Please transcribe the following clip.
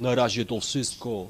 Na razie to wszystko.